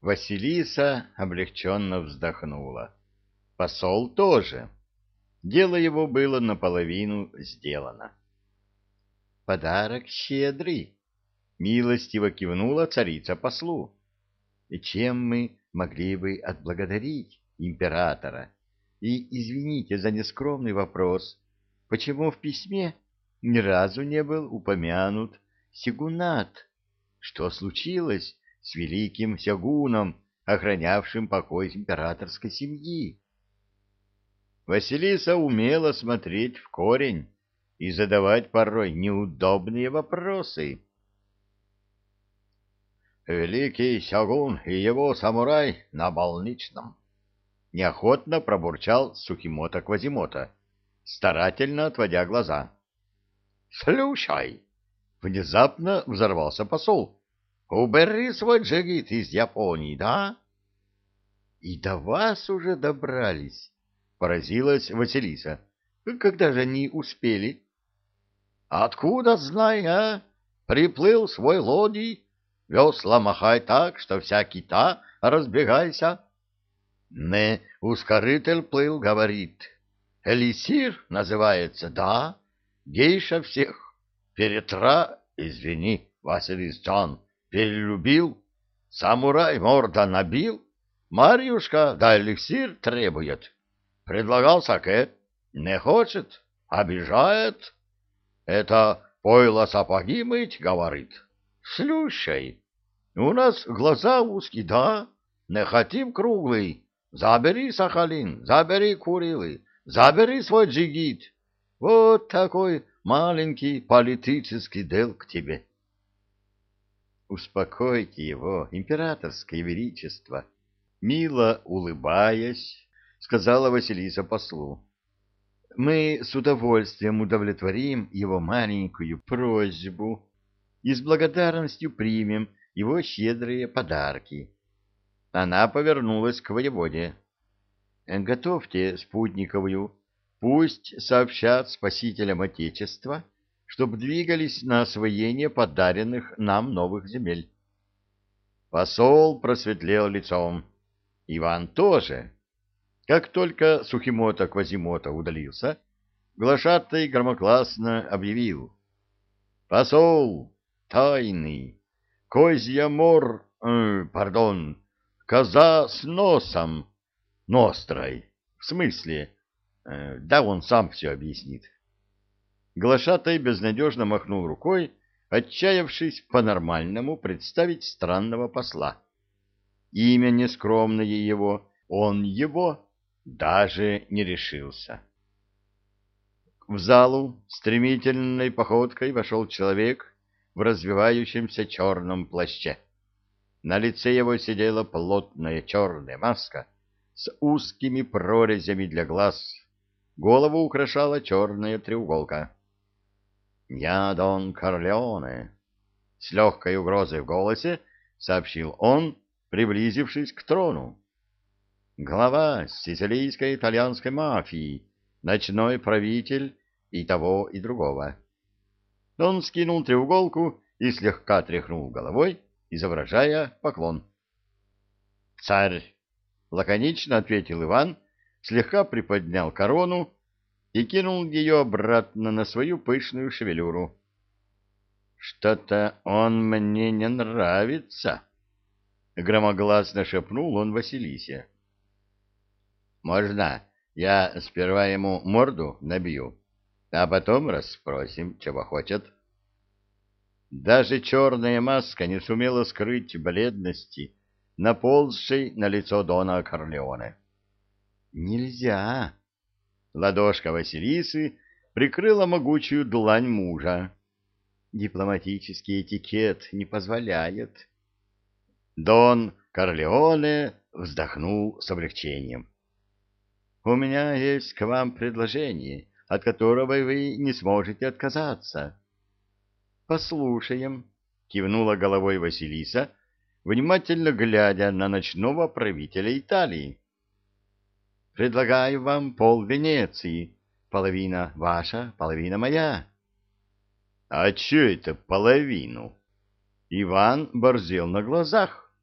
Василиса облегченно вздохнула. Посол тоже. Дело его было наполовину сделано. «Подарок щедрый!» — милостиво кивнула царица послу. «И чем мы могли бы отблагодарить императора? И извините за нескромный вопрос, почему в письме ни разу не был упомянут Сигунат? Что случилось с великим сягуном, охранявшим покой императорской семьи. Василиса умела смотреть в корень и задавать порой неудобные вопросы. «Великий сягун и его самурай на больничном!» Неохотно пробурчал Сухимота Квазимота, старательно отводя глаза. «Слушай!» Внезапно взорвался посол. Убери свой джигит из Японии, да? И до вас уже добрались, поразилась Василиса. Когда же они успели? Откуда знай, а? Приплыл свой лодий, весла махай так, что вся кита разбегайся. Не, ускоритель плыл, говорит. Элисир называется, да? Гейша всех. Перетра, извини, Василис Джон, Перелюбил? Самурай морда набил? Марьюшка, да эликсир требует. Предлагал саке. Не хочет, обижает. Это пойло сапоги мыть, говорит. Слушай, у нас глаза узкие, да? Не хотим круглый. Забери Сахалин, забери Курилы, забери свой джигит. Вот такой маленький политический дел к тебе. Успокойте его, императорское величество. Мило улыбаясь, сказала Василиса послу. Мы с удовольствием удовлетворим его маленькую просьбу и с благодарностью примем его щедрые подарки. Она повернулась к воеводе. Готовьте спутниковую, пусть сообщат спасителям Отечества, чтобы двигались на освоение подаренных нам новых земель. Посол просветлел лицом. Иван тоже. Как только Сухимота Квазимота удалился, глашатай громогласно объявил. «Посол тайный, козья мор, э, пардон, коза с носом, нострой, в смысле, э, да он сам все объяснит». Глашатай безнадежно махнул рукой, отчаявшись по-нормальному представить странного посла. Имя нескромное его, он его даже не решился. В залу стремительной походкой вошел человек в развивающемся черном плаще. На лице его сидела плотная черная маска с узкими прорезями для глаз. Голову украшала черная треуголка. «Я Дон Корлеоне», — с легкой угрозой в голосе сообщил он, приблизившись к трону. «Глава сицилийской итальянской мафии, ночной правитель и того, и другого». Он скинул треуголку и слегка тряхнул головой, изображая поклон. «Царь!» — лаконично ответил Иван, слегка приподнял корону и кинул ее обратно на свою пышную шевелюру. «Что-то он мне не нравится», — громогласно шепнул он Василисе. «Можно я сперва ему морду набью, а потом расспросим, чего хочет?» Даже черная маска не сумела скрыть бледности, наползшей на лицо Дона Корлеоне. «Нельзя!» Ладошка Василисы прикрыла могучую длань мужа. Дипломатический этикет не позволяет. Дон Корлеоне вздохнул с облегчением. «У меня есть к вам предложение, от которого вы не сможете отказаться». «Послушаем», — кивнула головой Василиса, внимательно глядя на ночного правителя Италии. Предлагаю вам пол Венеции. Половина ваша, половина моя. — А че это половину? Иван борзел на глазах.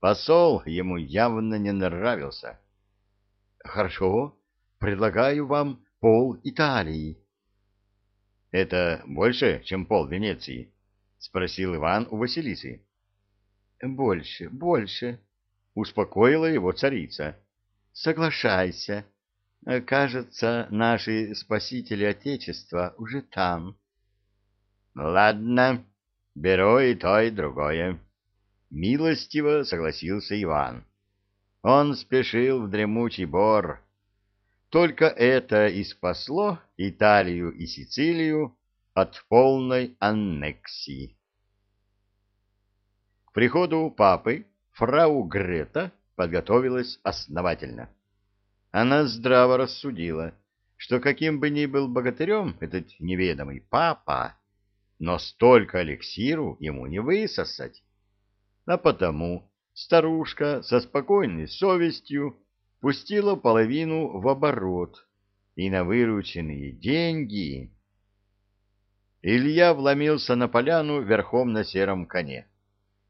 Посол ему явно не нравился. — Хорошо, предлагаю вам пол Италии. — Это больше, чем пол Венеции? — спросил Иван у Василисы. — Больше, больше, — успокоила его царица. — Соглашайся. Кажется, наши спасители Отечества уже там. — Ладно, беру и то, и другое. Милостиво согласился Иван. Он спешил в дремучий бор. Только это и спасло Италию и Сицилию от полной аннексии. К приходу папы фрау Грета подготовилась основательно. Она здраво рассудила, что каким бы ни был богатырем этот неведомый папа, но столько эликсиру ему не высосать а потому старушка со спокойной совестью пустила половину в оборот, и на вырученные деньги... Илья вломился на поляну верхом на сером коне.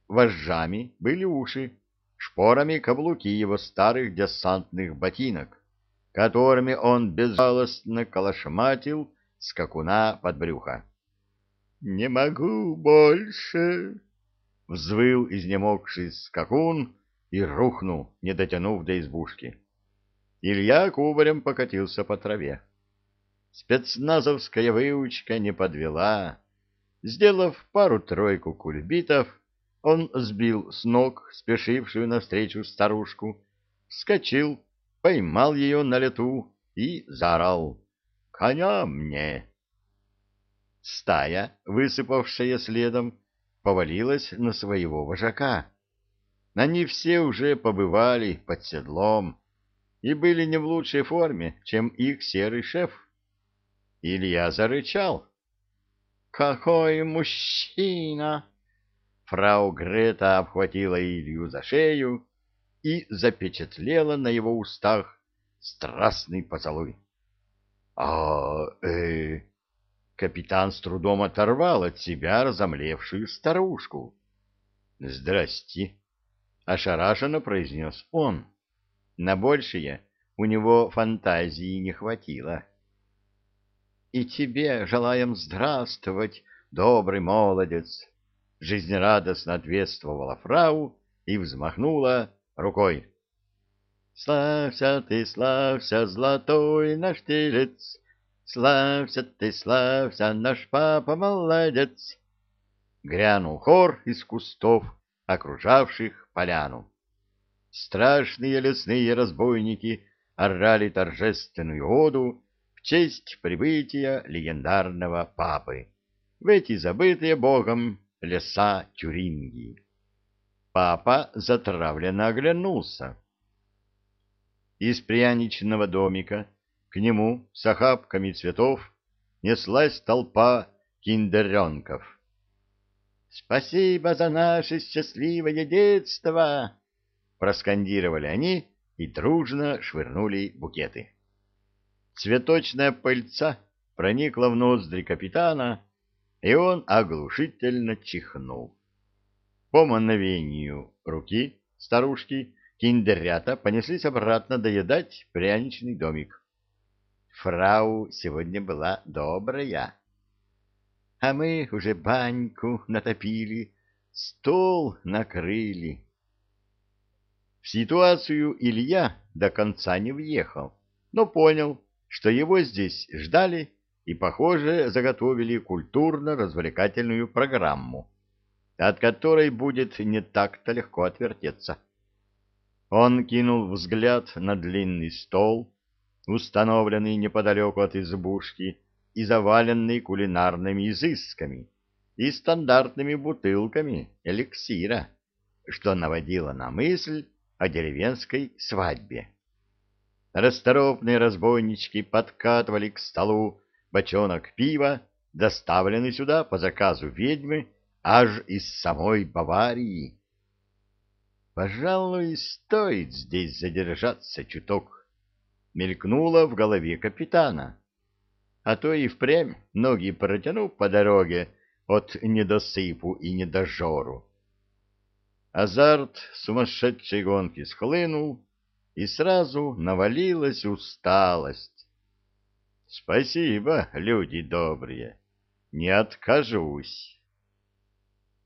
Вожжами были уши, шпорами каблуки его старых десантных ботинок, которыми он безжалостно калашматил скакуна под брюхо. — Не могу больше! взвыл изнемогший скакун и рухнул, не дотянув до избушки. Илья кубарем покатился по траве. Спецназовская выучка не подвела. Сделав пару-тройку кульбитов, он сбил с ног спешившую навстречу старушку, вскочил, поймал ее на лету и заорал «Коня мне!». Стая, высыпавшая следом, повалилась на своего вожака. Они все уже побывали под седлом и были не в лучшей форме, чем их серый шеф. Илья зарычал. «Какой мужчина!» Фрау Грета обхватила Илью за шею и запечатлела на его устах страстный поцелуй. «А, э, Капитан с трудом оторвал от себя разомлевшую старушку. — Здрасте, — ошарашенно произнес он. На большее у него фантазии не хватило. — И тебе желаем здравствовать, добрый молодец! — жизнерадостно ответствовала фрау и взмахнула рукой. — Славься ты, славься, золотой наш телец! Славься ты, славься, наш папа молодец! Грянул хор из кустов, окружавших поляну. Страшные лесные разбойники орали торжественную оду в честь прибытия легендарного папы в эти забытые богом леса Тюрингии. Папа затравленно оглянулся. Из пряничного домика к нему с охапками цветов неслась толпа киндеренков. «Спасибо за наше счастливое детство!» Проскандировали они и дружно швырнули букеты. Цветочная пыльца проникла в ноздри капитана, и он оглушительно чихнул. По мановению руки старушки киндерята понеслись обратно доедать пряничный домик. Фрау сегодня была добрая. А мы уже баньку натопили, стол накрыли. В ситуацию Илья до конца не въехал, но понял, что его здесь ждали и, похоже, заготовили культурно-развлекательную программу, от которой будет не так-то легко отвертеться. Он кинул взгляд на длинный стол, установленный неподалеку от избушки и заваленный кулинарными изысками и стандартными бутылками эликсира, что наводило на мысль о деревенской свадьбе. Расторопные разбойнички подкатывали к столу бочонок пива, доставленный сюда по заказу ведьмы аж из самой Баварии. Пожалуй, стоит здесь задержаться чуток мелькнуло в голове капитана. А то и впрямь ноги протяну по дороге от недосыпу и недожору. Азарт сумасшедшей гонки схлынул, и сразу навалилась усталость. Спасибо, люди добрые, не откажусь.